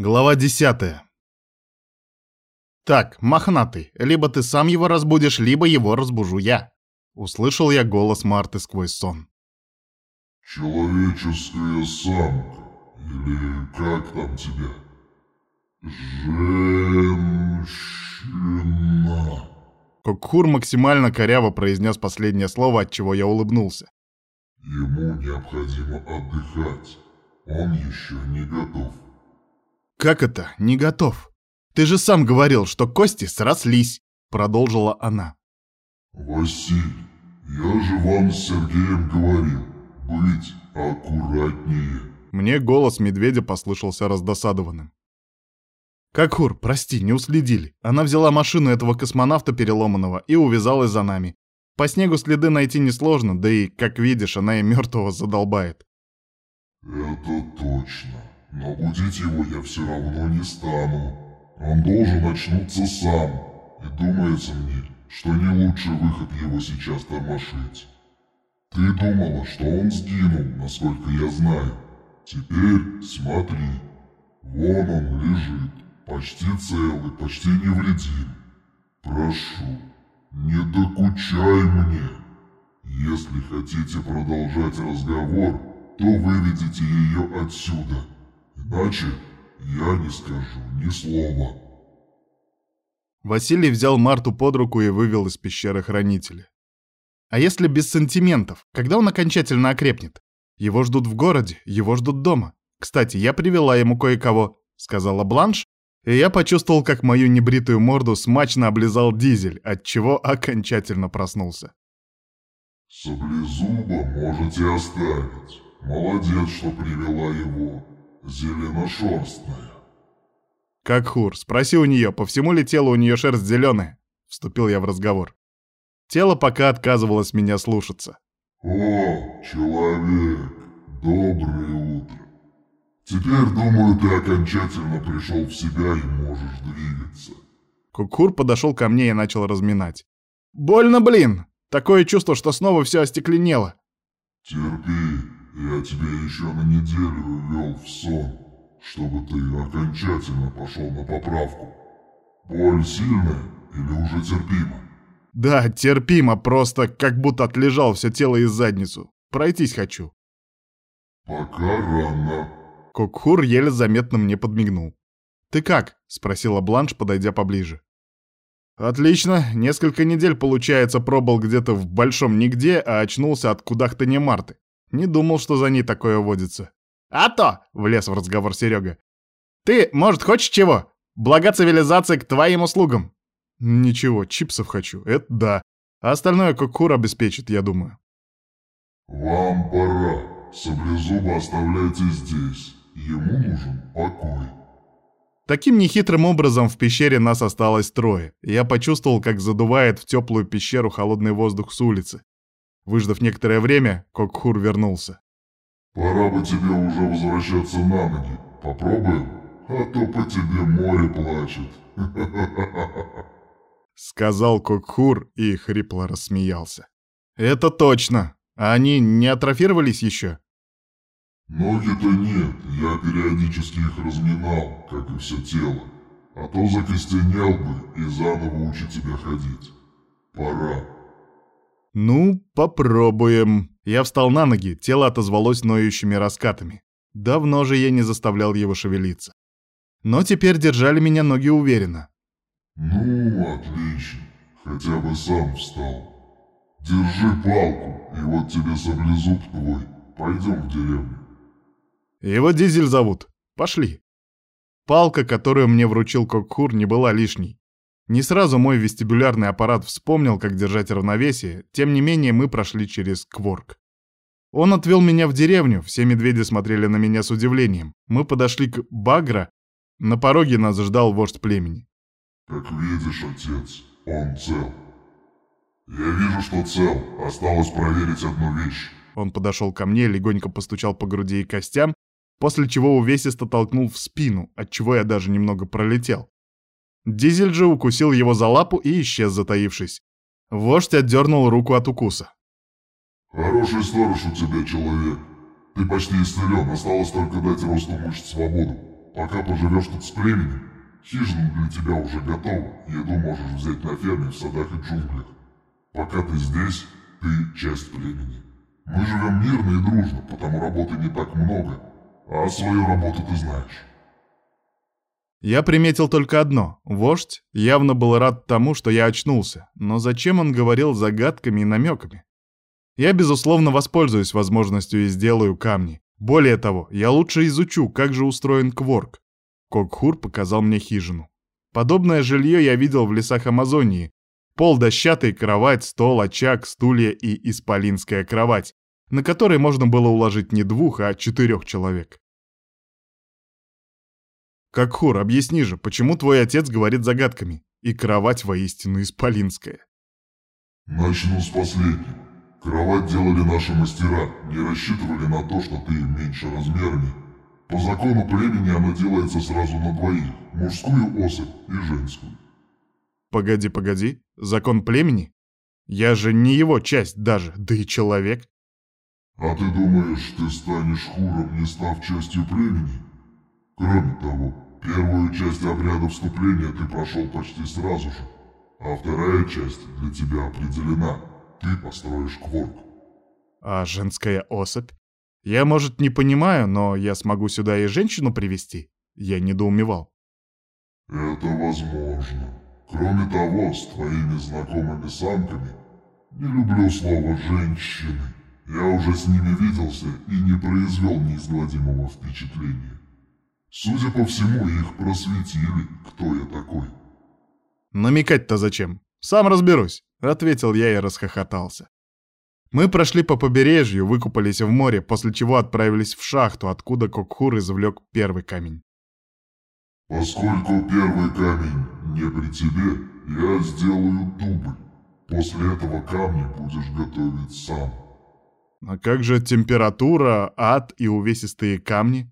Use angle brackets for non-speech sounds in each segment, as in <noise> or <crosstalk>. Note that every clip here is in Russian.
Глава десятая. «Так, мохнатый, либо ты сам его разбудишь, либо его разбужу я», — услышал я голос Марты сквозь сон. «Человеческая самка, или как там тебя? Женщина!» Кокхур максимально коряво произнес последнее слово, от чего я улыбнулся. «Ему необходимо отдыхать, он еще не готов». «Как это? Не готов? Ты же сам говорил, что кости срослись!» Продолжила она. «Василий, я же вам с Сергеем говорил, быть аккуратнее!» Мне голос медведя послышался раздосадованным. «Какур, прости, не уследили. Она взяла машину этого космонавта переломанного и увязалась за нами. По снегу следы найти несложно, да и, как видишь, она и мертвого задолбает». «Это точно!» Но будить его я все равно не стану. Он должен очнуться сам. И думается мне, что не лучший выход его сейчас тормошить. Ты думала, что он сгинул, насколько я знаю. Теперь смотри. Вон он лежит, почти целый, почти невредим. Прошу, не докучай мне. Если хотите продолжать разговор, то выведите ее отсюда. Иначе я не скажу ни слова. Василий взял Марту под руку и вывел из пещеры хранителя. А если без сантиментов? Когда он окончательно окрепнет? Его ждут в городе, его ждут дома. Кстати, я привела ему кое-кого, сказала Бланш, и я почувствовал, как мою небритую морду смачно облизал дизель, от чего окончательно проснулся. Саблезуба можете оставить. Молодец, что привела его зеленошерстная. Как хур, спроси у нее, по всему ли телу у нее шерсть зеленая? Вступил я в разговор. Тело пока отказывалось меня слушаться. О, человек, доброе утро. Теперь, думаю, ты окончательно пришел в себя и можешь двигаться. Кукур подошел ко мне и начал разминать. Больно, блин! Такое чувство, что снова все остекленело. Терпи, я тебя еще на неделю ввел в сон, чтобы ты окончательно пошел на поправку. Боль сильная или уже терпима? Да, терпимо, просто как будто отлежал все тело и задницу. Пройтись хочу. Пока рано. Кокхур еле заметно мне подмигнул. «Ты как?» — спросила Бланш, подойдя поближе. «Отлично. Несколько недель, получается, пробыл где-то в большом нигде, а очнулся от кудахтания Марты. Не думал, что за ней такое водится. «А то!» — влез в разговор Серега. «Ты, может, хочешь чего? Блага цивилизации к твоим услугам!» «Ничего, чипсов хочу, это да. А остальное Кокур обеспечит, я думаю». «Вам пора. Саблезуба оставляйте здесь. Ему нужен покой». Таким нехитрым образом в пещере нас осталось трое. Я почувствовал, как задувает в теплую пещеру холодный воздух с улицы. Выждав некоторое время, Кокхур вернулся. «Пора бы тебе уже возвращаться на ноги. Попробуем? А то по тебе море плачет». <laughs> Сказал Кокхур и хрипло рассмеялся. «Это точно. А они не атрофировались еще?» «Ноги-то нет. Я периодически их разминал, как и все тело. А то закостенел бы и заново учить тебя ходить. Пора». «Ну, попробуем». Я встал на ноги, тело отозвалось ноющими раскатами. Давно же я не заставлял его шевелиться. Но теперь держали меня ноги уверенно. «Ну, отлично. Хотя бы сам встал. Держи палку, и вот тебе саблезуб твой. Пойдем в деревню». «Его Дизель зовут. Пошли». Палка, которую мне вручил Кокхур, не была лишней. Не сразу мой вестибулярный аппарат вспомнил, как держать равновесие, тем не менее мы прошли через Кворк. Он отвел меня в деревню, все медведи смотрели на меня с удивлением. Мы подошли к Багра, на пороге нас ждал вождь племени. «Как видишь, отец, он цел. Я вижу, что цел, осталось проверить одну вещь». Он подошел ко мне, легонько постучал по груди и костям, после чего увесисто толкнул в спину, от чего я даже немного пролетел. Дизель же укусил его за лапу и исчез, затаившись. Вождь отдернул руку от укуса. «Хороший сторож у тебя, человек. Ты почти исцелен, осталось только дать росту мышц свободу. Пока поживешь тут с племенем, хижина для тебя уже готова, еду можешь взять на ферме в садах и джунглях. Пока ты здесь, ты часть племени. Мы живем мирно и дружно, потому работы не так много, а свою работу ты знаешь. Я приметил только одно. Вождь явно был рад тому, что я очнулся, но зачем он говорил загадками и намеками? Я, безусловно, воспользуюсь возможностью и сделаю камни. Более того, я лучше изучу, как же устроен кворк. Кокхур показал мне хижину. Подобное жилье я видел в лесах Амазонии. Пол дощатый, кровать, стол, очаг, стулья и исполинская кровать, на которой можно было уложить не двух, а четырех человек. Кокхур, объясни же, почему твой отец говорит загадками, и кровать воистину исполинская? Начну с последнего. Кровать делали наши мастера, не рассчитывали на то, что ты меньше размерами. По закону племени она делается сразу на двоих, мужскую особь и женскую. Погоди, погоди, закон племени? Я же не его часть даже, да и человек. А ты думаешь, ты станешь хуром, не став частью племени? Кроме того, первую часть обряда вступления ты прошел почти сразу же, а вторая часть для тебя определена — ты построишь кворк. А женская особь? Я, может, не понимаю, но я смогу сюда и женщину привести? Я недоумевал. Это возможно. Кроме того, с твоими знакомыми самками, не люблю слово «женщины», я уже с ними виделся и не произвел неизгладимого впечатления. Судя по всему, их просветили, кто я такой. Намекать-то зачем? Сам разберусь. — ответил я и расхохотался. Мы прошли по побережью, выкупались в море, после чего отправились в шахту, откуда Кокхур извлек первый камень. «Поскольку первый камень не при тебе, я сделаю дубль. После этого камня будешь готовить сам». «А как же температура, ад и увесистые камни?»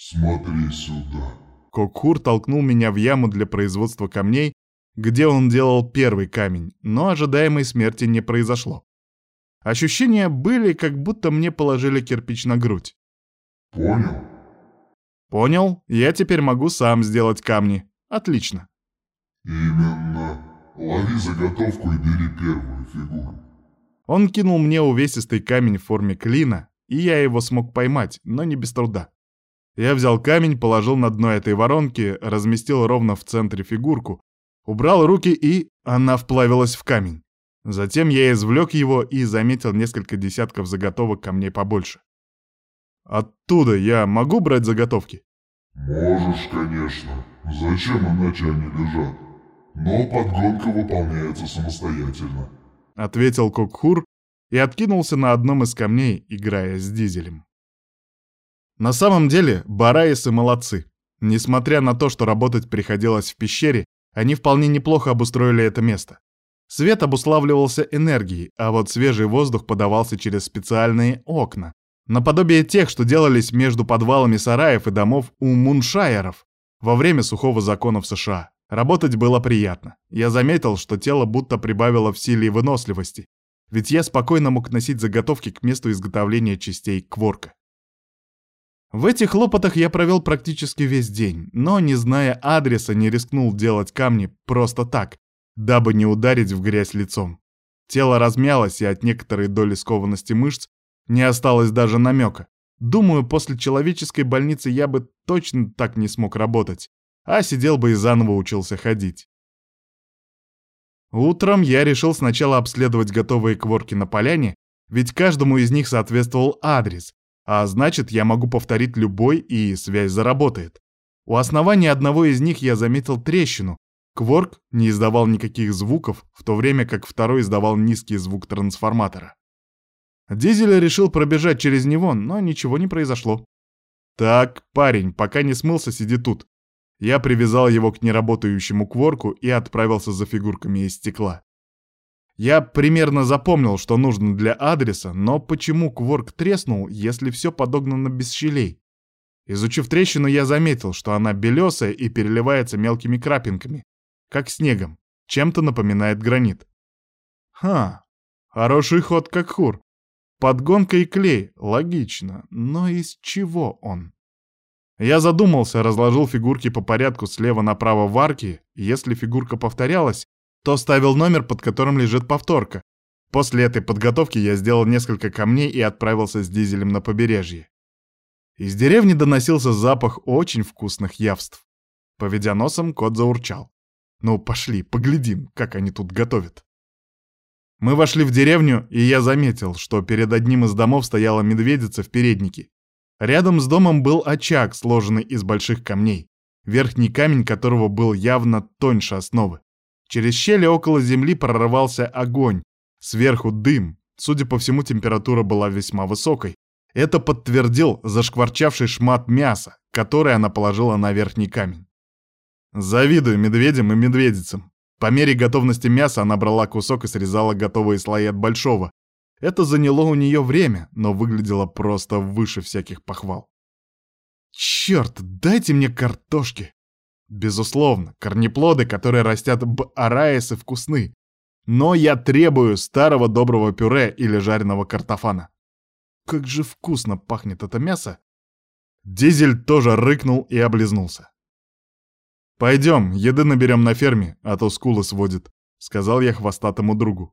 «Смотри сюда». Кокхур толкнул меня в яму для производства камней, где он делал первый камень, но ожидаемой смерти не произошло. Ощущения были, как будто мне положили кирпич на грудь. Понял? Понял, я теперь могу сам сделать камни. Отлично. Именно. Лови заготовку и бери первую фигуру. Он кинул мне увесистый камень в форме клина, и я его смог поймать, но не без труда. Я взял камень, положил на дно этой воронки, разместил ровно в центре фигурку, Убрал руки и... она вплавилась в камень. Затем я извлек его и заметил несколько десятков заготовок камней побольше. Оттуда я могу брать заготовки? Можешь, конечно. Зачем иначе они лежат? Но подгонка выполняется самостоятельно. Ответил Кокхур и откинулся на одном из камней, играя с дизелем. На самом деле, бараисы молодцы. Несмотря на то, что работать приходилось в пещере, они вполне неплохо обустроили это место. Свет обуславливался энергией, а вот свежий воздух подавался через специальные окна, наподобие тех, что делались между подвалами сараев и домов у муншайеров во время сухого закона в США. Работать было приятно. Я заметил, что тело будто прибавило в силе и выносливости, ведь я спокойно мог носить заготовки к месту изготовления частей кворка. В этих хлопотах я провел практически весь день, но, не зная адреса, не рискнул делать камни просто так, дабы не ударить в грязь лицом. Тело размялось, и от некоторой доли скованности мышц не осталось даже намека. Думаю, после человеческой больницы я бы точно так не смог работать, а сидел бы и заново учился ходить. Утром я решил сначала обследовать готовые кворки на поляне, ведь каждому из них соответствовал адрес, а значит, я могу повторить любой, и связь заработает. У основания одного из них я заметил трещину. Кворк не издавал никаких звуков, в то время как второй издавал низкий звук трансформатора. Дизель решил пробежать через него, но ничего не произошло. «Так, парень, пока не смылся, сиди тут». Я привязал его к неработающему кворку и отправился за фигурками из стекла. Я примерно запомнил, что нужно для адреса, но почему кворк треснул, если все подогнано без щелей? Изучив трещину, я заметил, что она белесая и переливается мелкими крапинками, как снегом, чем-то напоминает гранит. Ха, хороший ход как хур. Подгонка и клей, логично, но из чего он? Я задумался, разложил фигурки по порядку слева направо в арке, если фигурка повторялась, то ставил номер, под которым лежит повторка. После этой подготовки я сделал несколько камней и отправился с дизелем на побережье. Из деревни доносился запах очень вкусных явств. Поведя носом, кот заурчал. «Ну, пошли, поглядим, как они тут готовят». Мы вошли в деревню, и я заметил, что перед одним из домов стояла медведица в переднике. Рядом с домом был очаг, сложенный из больших камней, верхний камень которого был явно тоньше основы. Через щели около земли прорывался огонь, сверху дым. Судя по всему, температура была весьма высокой. Это подтвердил зашкварчавший шмат мяса, который она положила на верхний камень. Завидую медведям и медведицам. По мере готовности мяса она брала кусок и срезала готовые слои от большого. Это заняло у нее время, но выглядело просто выше всяких похвал. Черт, дайте мне картошки! Безусловно, корнеплоды, которые растят в Араэсе, вкусны. Но я требую старого доброго пюре или жареного картофана. Как же вкусно пахнет это мясо! Дизель тоже рыкнул и облизнулся. «Пойдем, еды наберем на ферме, а то скулы сводит», — сказал я хвостатому другу.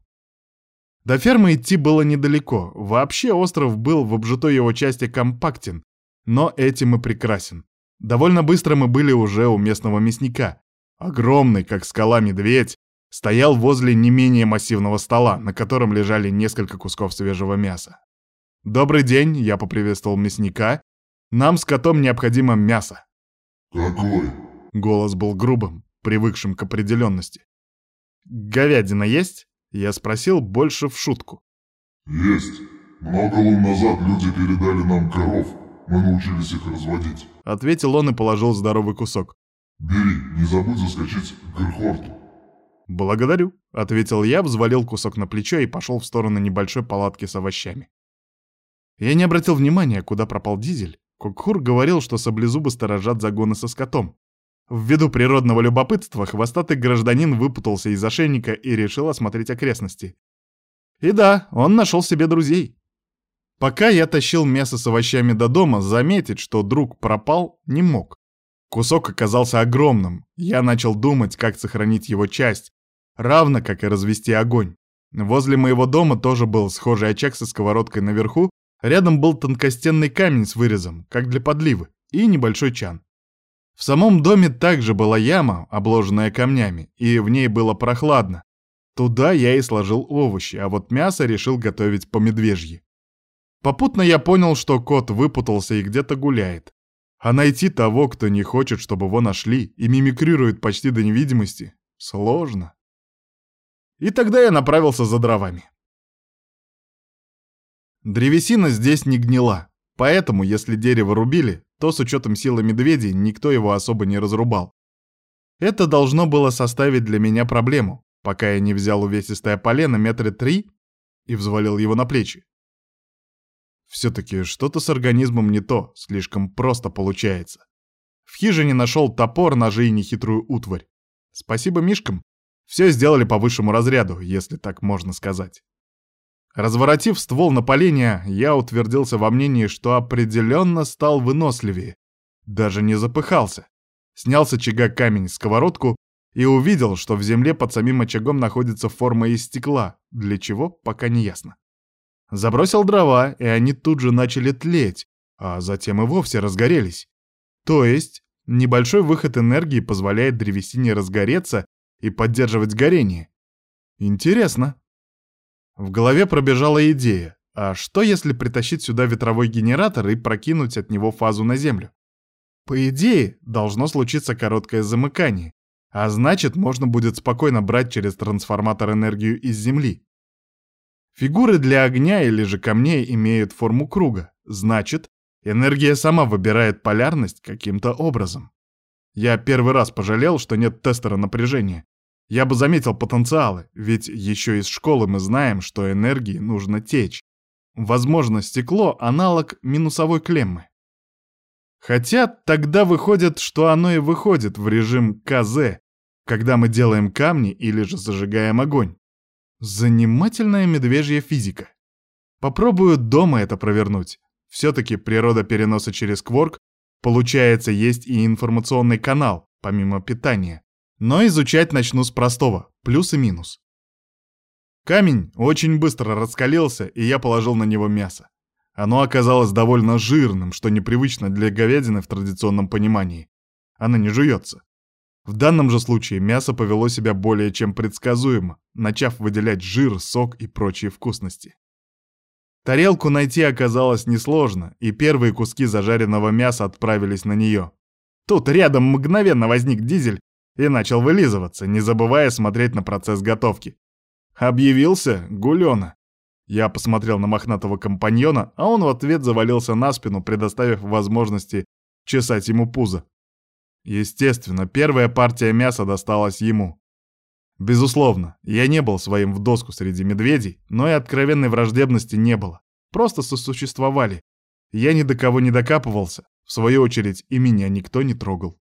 До фермы идти было недалеко. Вообще остров был в обжитой его части компактен, но этим и прекрасен. Довольно быстро мы были уже у местного мясника. Огромный, как скала медведь, стоял возле не менее массивного стола, на котором лежали несколько кусков свежего мяса. «Добрый день», — я поприветствовал мясника. «Нам с котом необходимо мясо». «Какой?» Голос был грубым, привыкшим к определенности. «Говядина есть?» Я спросил больше в шутку. «Есть. Много лун назад люди передали нам коров. Мы научились их разводить», — ответил он и положил здоровый кусок. «Бери, не забудь заскочить к Герхорту». «Благодарю», — ответил я, взвалил кусок на плечо и пошел в сторону небольшой палатки с овощами. Я не обратил внимания, куда пропал дизель. Кокхур говорил, что саблезубы сторожат загоны со скотом. Ввиду природного любопытства хвостатый гражданин выпутался из ошейника и решил осмотреть окрестности. И да, он нашел себе друзей. Пока я тащил мясо с овощами до дома, заметить, что друг пропал, не мог. Кусок оказался огромным. Я начал думать, как сохранить его часть, равно как и развести огонь. Возле моего дома тоже был схожий очаг со сковородкой наверху, рядом был тонкостенный камень с вырезом, как для подливы, и небольшой чан. В самом доме также была яма, обложенная камнями, и в ней было прохладно. Туда я и сложил овощи, а вот мясо решил готовить по медвежьи. Попутно я понял, что кот выпутался и где-то гуляет. А найти того, кто не хочет, чтобы его нашли, и мимикрирует почти до невидимости, сложно. И тогда я направился за дровами. Древесина здесь не гнила, поэтому, если дерево рубили, то с учетом силы медведей никто его особо не разрубал. Это должно было составить для меня проблему, пока я не взял увесистое полено метра три и взвалил его на плечи. Все-таки что-то с организмом не то, слишком просто получается. В хижине нашел топор, ножи и нехитрую утварь. Спасибо мишкам. Все сделали по высшему разряду, если так можно сказать. Разворотив ствол напаления, я утвердился во мнении, что определенно стал выносливее. Даже не запыхался. Снял с очага камень сковородку и увидел, что в земле под самим очагом находится форма из стекла, для чего пока не ясно. Забросил дрова, и они тут же начали тлеть, а затем и вовсе разгорелись. То есть небольшой выход энергии позволяет древесине разгореться и поддерживать горение. Интересно. В голове пробежала идея, а что если притащить сюда ветровой генератор и прокинуть от него фазу на Землю? По идее, должно случиться короткое замыкание, а значит, можно будет спокойно брать через трансформатор энергию из Земли. Фигуры для огня или же камней имеют форму круга, значит, энергия сама выбирает полярность каким-то образом. Я первый раз пожалел, что нет тестера напряжения, я бы заметил потенциалы, ведь еще из школы мы знаем, что энергии нужно течь. Возможно, стекло — аналог минусовой клеммы. Хотя тогда выходит, что оно и выходит в режим КЗ, когда мы делаем камни или же зажигаем огонь. Занимательная медвежья физика. Попробую дома это провернуть. Все-таки природа переноса через кворк Получается, есть и информационный канал, помимо питания. Но изучать начну с простого, плюс и минус. Камень очень быстро раскалился, и я положил на него мясо. Оно оказалось довольно жирным, что непривычно для говядины в традиционном понимании. Она не жуется. В данном же случае мясо повело себя более чем предсказуемо, начав выделять жир, сок и прочие вкусности. Тарелку найти оказалось несложно, и первые куски зажаренного мяса отправились на нее. Тут рядом мгновенно возник дизель и начал вылизываться, не забывая смотреть на процесс готовки. Объявился Гулёна. Я посмотрел на мохнатого компаньона, а он в ответ завалился на спину, предоставив возможности чесать ему пузо. Естественно, первая партия мяса досталась ему. Безусловно, я не был своим в доску среди медведей, но и откровенной враждебности не было. Просто сосуществовали. Я ни до кого не докапывался. В свою очередь, и меня никто не трогал.